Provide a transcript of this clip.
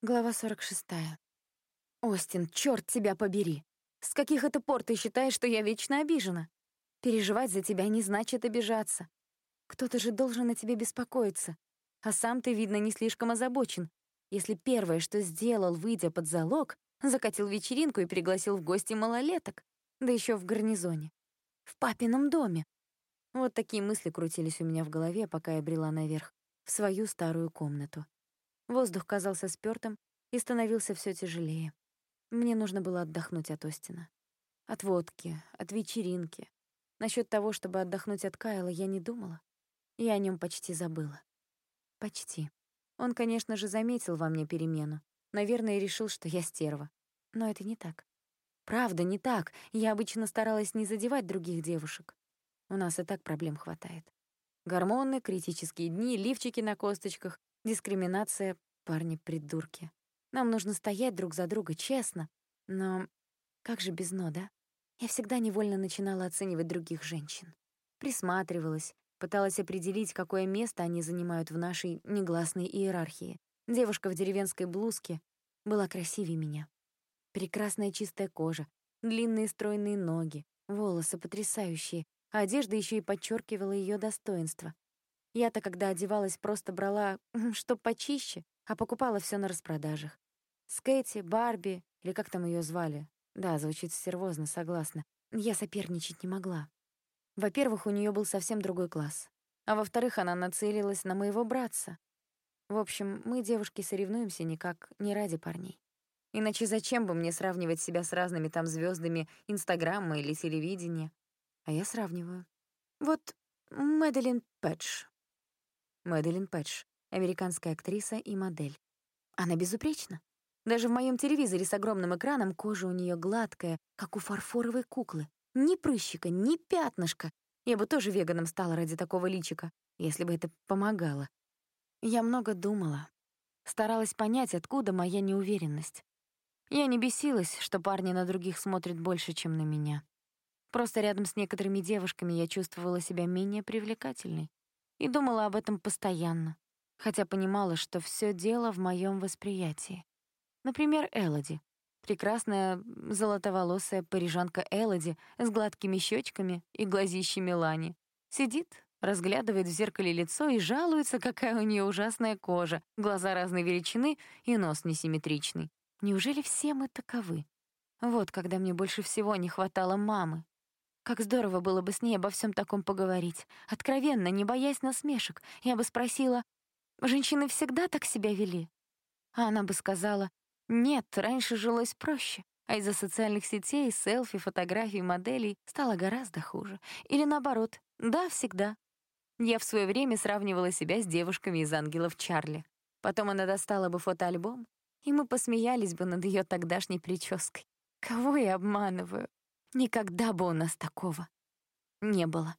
Глава 46. «Остин, черт тебя побери! С каких это пор ты считаешь, что я вечно обижена? Переживать за тебя не значит обижаться. Кто-то же должен о тебе беспокоиться. А сам ты, видно, не слишком озабочен, если первое, что сделал, выйдя под залог, закатил вечеринку и пригласил в гости малолеток, да еще в гарнизоне. В папином доме. Вот такие мысли крутились у меня в голове, пока я брела наверх, в свою старую комнату. Воздух казался спёртым и становился все тяжелее. Мне нужно было отдохнуть от Остина. От водки, от вечеринки. Насчет того, чтобы отдохнуть от Кайла, я не думала. Я о нем почти забыла. Почти. Он, конечно же, заметил во мне перемену. Наверное, решил, что я стерва. Но это не так. Правда, не так. Я обычно старалась не задевать других девушек. У нас и так проблем хватает. Гормоны, критические дни, лифчики на косточках, Дискриминация, парни-придурки. Нам нужно стоять друг за друга, честно. Но как же без «но», да? Я всегда невольно начинала оценивать других женщин. Присматривалась, пыталась определить, какое место они занимают в нашей негласной иерархии. Девушка в деревенской блузке была красивее меня. Прекрасная чистая кожа, длинные стройные ноги, волосы потрясающие, а одежда еще и подчеркивала ее достоинство. Я-то, когда одевалась, просто брала, что почище, а покупала все на распродажах. С Кэти, Барби, или как там ее звали. Да, звучит стервозно, согласна. Я соперничать не могла. Во-первых, у нее был совсем другой класс. А во-вторых, она нацелилась на моего братца. В общем, мы, девушки, соревнуемся никак не ради парней. Иначе зачем бы мне сравнивать себя с разными там звездами Инстаграма или телевидения? А я сравниваю. Вот Мэдалин Пэтч, Мэдалин Пэтч, американская актриса и модель. Она безупречна. Даже в моем телевизоре с огромным экраном кожа у нее гладкая, как у фарфоровой куклы. Ни прыщика, ни пятнышка. Я бы тоже веганом стала ради такого личика, если бы это помогало. Я много думала. Старалась понять, откуда моя неуверенность. Я не бесилась, что парни на других смотрят больше, чем на меня. Просто рядом с некоторыми девушками я чувствовала себя менее привлекательной и думала об этом постоянно, хотя понимала, что все дело в моем восприятии. Например, Элоди. Прекрасная золотоволосая парижанка Элоди с гладкими щечками и глазищами Лани. Сидит, разглядывает в зеркале лицо и жалуется, какая у нее ужасная кожа, глаза разной величины и нос несимметричный. Неужели все мы таковы? Вот когда мне больше всего не хватало мамы, как здорово было бы с ней обо всем таком поговорить. Откровенно, не боясь насмешек. Я бы спросила, женщины всегда так себя вели? А она бы сказала, нет, раньше жилось проще. А из-за социальных сетей, селфи, фотографий, моделей стало гораздо хуже. Или наоборот, да, всегда. Я в свое время сравнивала себя с девушками из «Ангелов Чарли». Потом она достала бы фотоальбом, и мы посмеялись бы над ее тогдашней прической. Кого я обманываю? Никогда бы у нас такого не было.